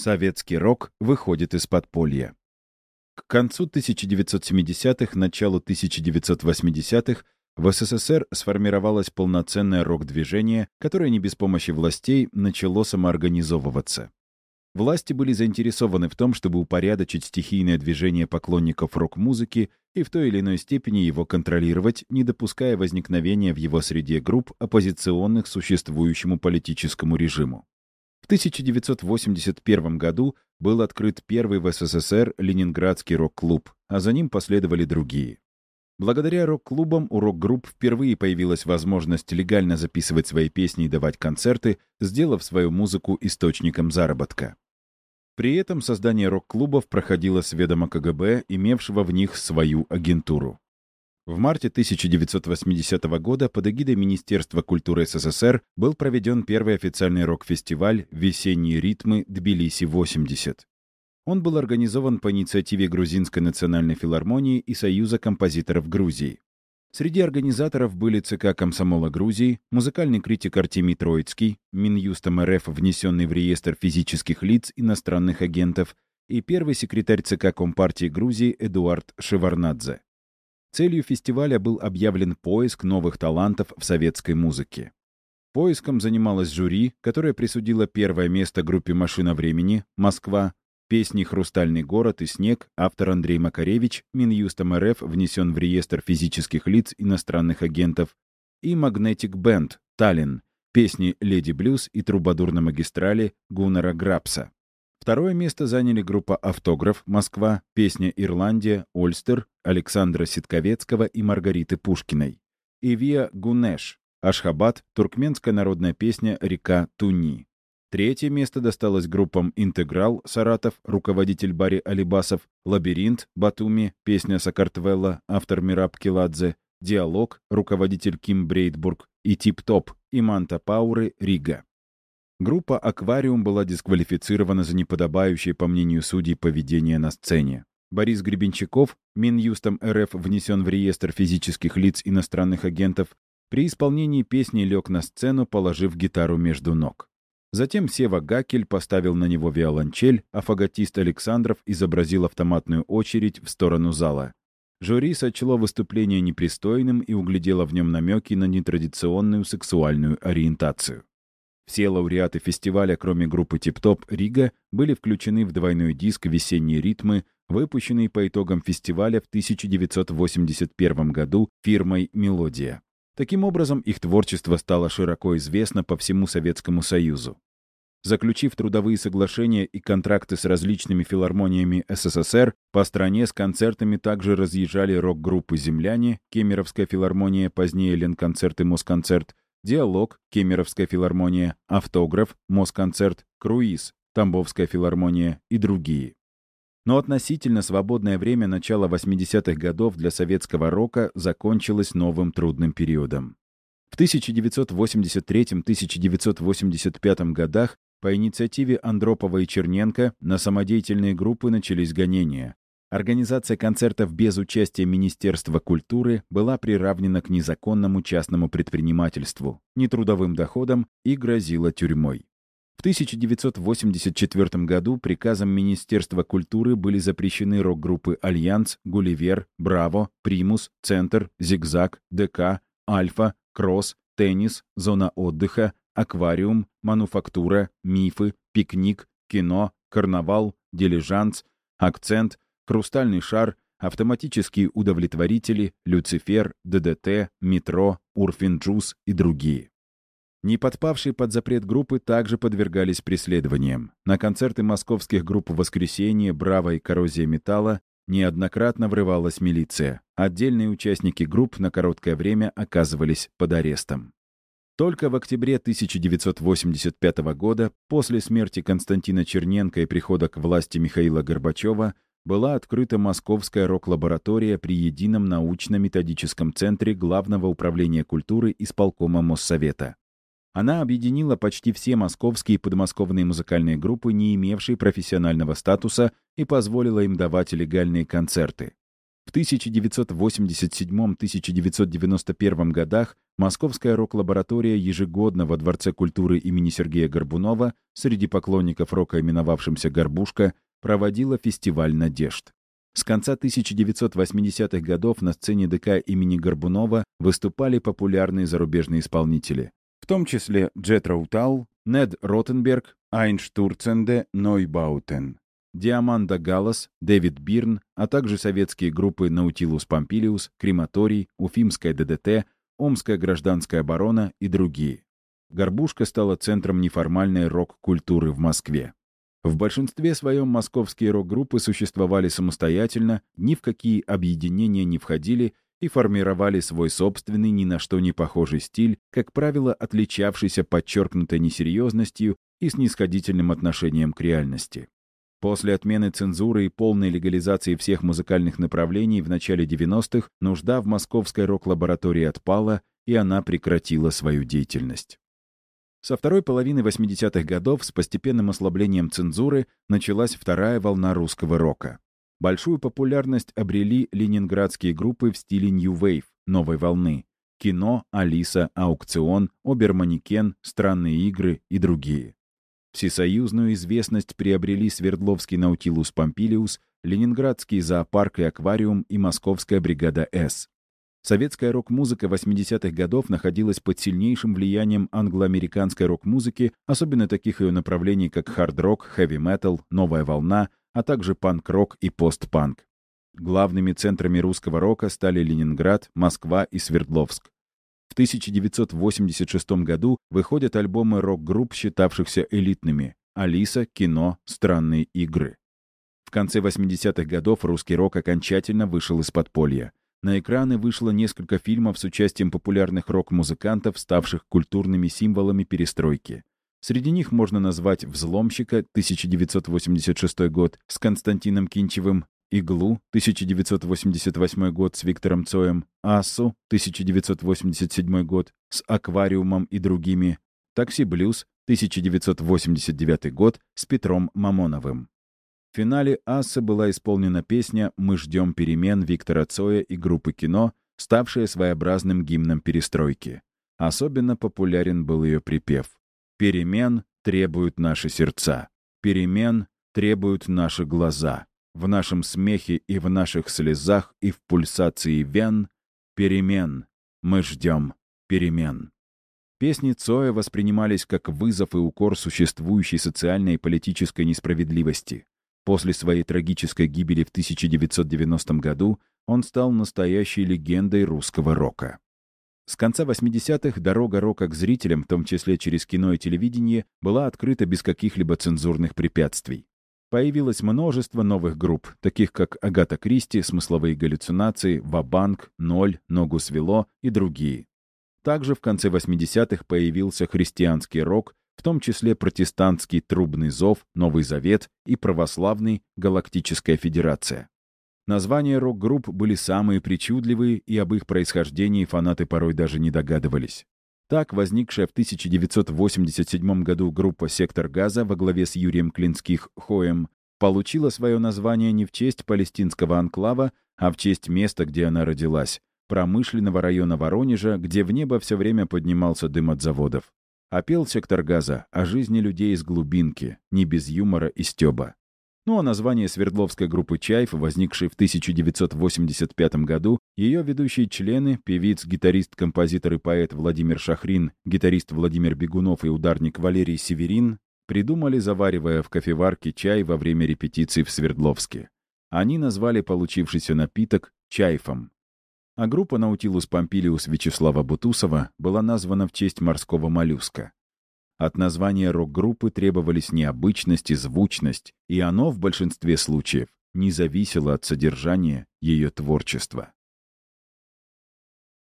Советский рок выходит из подполья. К концу 1970-х, началу 1980-х в СССР сформировалось полноценное рок-движение, которое не без помощи властей начало самоорганизовываться. Власти были заинтересованы в том, чтобы упорядочить стихийное движение поклонников рок-музыки и в той или иной степени его контролировать, не допуская возникновения в его среде групп, оппозиционных существующему политическому режиму. В 1981 году был открыт первый в СССР Ленинградский рок-клуб, а за ним последовали другие. Благодаря рок-клубам у рок-групп впервые появилась возможность легально записывать свои песни и давать концерты, сделав свою музыку источником заработка. При этом создание рок-клубов проходило с ведома КГБ, имевшего в них свою агентуру. В марте 1980 года под эгидой Министерства культуры СССР был проведен первый официальный рок-фестиваль «Весенние ритмы Тбилиси-80». Он был организован по инициативе Грузинской национальной филармонии и Союза композиторов Грузии. Среди организаторов были ЦК Комсомола Грузии, музыкальный критик Артемий Троицкий, Минюстом РФ, внесенный в реестр физических лиц иностранных агентов, и первый секретарь ЦК Компартии Грузии Эдуард Шеварнадзе. Целью фестиваля был объявлен поиск новых талантов в советской музыке. Поиском занималось жюри, которое присудило первое место группе «Машина времени» «Москва», Песни «Хрустальный город» и «Снег» автор Андрей Макаревич, Минюстом РФ внесен в реестр физических лиц иностранных агентов, и «Магнетик Бенд» Таллин, песни «Леди Блюз» и «Трубадур на магистрали» Гуннера Грапса. Второе место заняли группа «Автограф» Москва, песня «Ирландия», «Ольстер» Александра Ситковецкого и Маргариты Пушкиной. И «Виа Гунеш» Ашхабад, туркменская народная песня «Река Туни». Третье место досталось группам «Интеграл» Саратов, руководитель Барри Алибасов, «Лабиринт» Батуми, песня Сакартвелла, автор Мираб Киладзе, «Диалог», руководитель Ким Брейдбург и «Тип-топ» Иманта Пауры, Рига. Группа «Аквариум» была дисквалифицирована за неподобающее, по мнению судей, поведение на сцене. Борис Гребенщиков, Минюстом РФ внесен в реестр физических лиц иностранных агентов, при исполнении песни лег на сцену, положив гитару между ног. Затем Сева Гакель поставил на него виолончель, а фаготист Александров изобразил автоматную очередь в сторону зала. Жюри сочло выступление непристойным и углядело в нем намеки на нетрадиционную сексуальную ориентацию. Все лауреаты фестиваля, кроме группы «Тип-топ» Рига, были включены в двойной диск «Весенние ритмы», выпущенный по итогам фестиваля в 1981 году фирмой «Мелодия». Таким образом, их творчество стало широко известно по всему Советскому Союзу. Заключив трудовые соглашения и контракты с различными филармониями СССР, по стране с концертами также разъезжали рок-группы «Земляне», Кемеровская филармония, позднее Ленконцерт и Москонцерт, «Диалог», Кемеровская филармония, «Автограф», Москонцерт, «Круиз», Тамбовская филармония и другие. Но относительно свободное время начала 80-х годов для советского рока закончилось новым трудным периодом. В 1983-1985 годах по инициативе Андропова и Черненко на самодеятельные группы начались гонения. Организация концертов без участия Министерства культуры была приравнена к незаконному частному предпринимательству, нетрудовым доходам и грозила тюрьмой. В 1984 году приказом Министерства культуры были запрещены рок-группы «Альянс», «Гулливер», «Браво», «Примус», «Центр», «Зигзаг», «ДК», «Альфа», «Кросс», «Теннис», «Зона отдыха», «Аквариум», «Мануфактура», «Мифы», «Пикник», «Кино», «Карнавал», «Дилижанс», «Акцент», «Хрустальный шар», «Автоматические удовлетворители», «Люцифер», «ДДТ», «Метро», «Урфин Джуз» и другие. Не подпавшие под запрет группы также подвергались преследованиям. На концерты московских групп «Воскресенье», «Браво» и «Коррозия металла» неоднократно врывалась милиция. Отдельные участники групп на короткое время оказывались под арестом. Только в октябре 1985 года, после смерти Константина Черненко и прихода к власти Михаила Горбачева, была открыта Московская рок-лаборатория при Едином научно-методическом центре Главного управления культуры исполкома Моссовета. Она объединила почти все московские и подмосковные музыкальные группы, не имевшие профессионального статуса, и позволила им давать легальные концерты. В 1987-1991 годах Московская рок-лаборатория ежегодно во Дворце культуры имени Сергея Горбунова среди поклонников рока, именовавшимся «Горбушка», проводила фестиваль надежд. С конца 1980-х годов на сцене ДК имени Горбунова выступали популярные зарубежные исполнители, в том числе Джет Раутал, Нед Ротенберг, Айнштурценде Нойбаутен. Диаманда Галас, Дэвид Бирн, а также советские группы Наутилус Помпилиус, Крематорий, Уфимская ДДТ, Омская гражданская оборона и другие. Горбушка стала центром неформальной рок-культуры в Москве. В большинстве своем московские рок-группы существовали самостоятельно, ни в какие объединения не входили и формировали свой собственный, ни на что не похожий стиль, как правило, отличавшийся подчеркнутой несерьезностью и снисходительным отношением к реальности. После отмены цензуры и полной легализации всех музыкальных направлений в начале 90-х нужда в московской рок-лаборатории отпала, и она прекратила свою деятельность. Со второй половины 80-х годов с постепенным ослаблением цензуры началась вторая волна русского рока. Большую популярность обрели ленинградские группы в стиле New Wave, новой волны, кино, Алиса, аукцион, оберманекен, странные игры и другие. Всесоюзную известность приобрели Свердловский Наутилус Помпилиус, Ленинградский зоопарк и аквариум и Московская бригада «С». Советская рок-музыка 80-х годов находилась под сильнейшим влиянием англо-американской рок-музыки, особенно таких ее направлений, как хард-рок, хэви-метал, новая волна, а также панк-рок и постпанк. Главными центрами русского рока стали Ленинград, Москва и Свердловск. В 1986 году выходят альбомы рок-групп, считавшихся элитными «Алиса», «Кино», «Странные игры». В конце 80-х годов русский рок окончательно вышел из подполья. На экраны вышло несколько фильмов с участием популярных рок-музыкантов, ставших культурными символами перестройки. Среди них можно назвать «Взломщика» 1986 год с Константином Кинчевым «Иглу» 1988 год с Виктором Цоем, «Ассу» 1987 год с «Аквариумом» и другими, «Такси Блюз» 1989 год с Петром Мамоновым. В финале «Ассы» была исполнена песня «Мы ждем перемен» Виктора Цоя и группы «Кино», ставшая своеобразным гимном перестройки. Особенно популярен был ее припев. «Перемен требуют наши сердца. Перемен требуют наши глаза в нашем смехе и в наших слезах и в пульсации вен перемен. Мы ждем перемен. Песни Цоя воспринимались как вызов и укор существующей социальной и политической несправедливости. После своей трагической гибели в 1990 году он стал настоящей легендой русского рока. С конца 80-х дорога рока к зрителям, в том числе через кино и телевидение, была открыта без каких-либо цензурных препятствий. Появилось множество новых групп, таких как Агата Кристи, смысловые галлюцинации, Вабанк, Ноль, Ногу свело и другие. Также в конце 80-х появился христианский рок, в том числе протестантский Трубный зов, Новый Завет и православный Галактическая Федерация. Названия рок-групп были самые причудливые, и об их происхождении фанаты порой даже не догадывались. Так, возникшая в 1987 году группа «Сектор газа» во главе с Юрием Клинских Хоем получила свое название не в честь палестинского анклава, а в честь места, где она родилась, промышленного района Воронежа, где в небо все время поднимался дым от заводов. А пел «Сектор газа» о жизни людей из глубинки, не без юмора и стёба. Ну а название Свердловской группы «Чайф», возникшей в 1985 году, ее ведущие члены, певиц, гитарист, композитор и поэт Владимир Шахрин, гитарист Владимир Бегунов и ударник Валерий Северин, придумали, заваривая в кофеварке чай во время репетиций в Свердловске. Они назвали получившийся напиток «Чайфом». А группа «Наутилус Помпилиус» Вячеслава Бутусова была названа в честь морского моллюска. От названия рок-группы требовались необычность и звучность, и оно в большинстве случаев не зависело от содержания ее творчества.